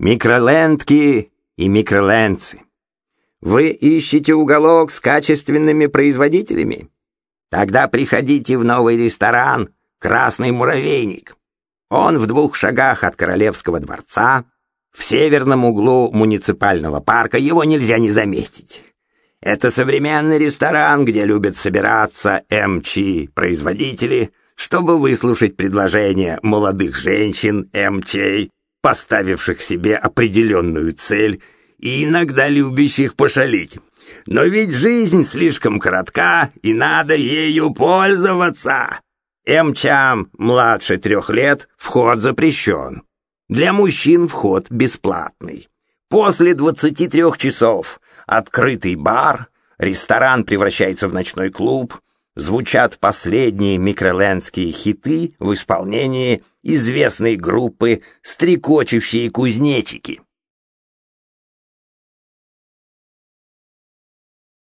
Микролендки и микролендцы. Вы ищете уголок с качественными производителями? Тогда приходите в новый ресторан «Красный муравейник». Он в двух шагах от Королевского дворца, в северном углу муниципального парка, его нельзя не заметить. Это современный ресторан, где любят собираться МЧ-производители, чтобы выслушать предложения молодых женщин МЧ, поставивших себе определенную цель и иногда любящих пошалить. Но ведь жизнь слишком коротка, и надо ею пользоваться. МЧам младше трех лет вход запрещен. Для мужчин вход бесплатный. После 23 часов открытый бар, ресторан превращается в ночной клуб, звучат последние микролендские хиты в исполнении известной группы «Стрекочущие кузнечики».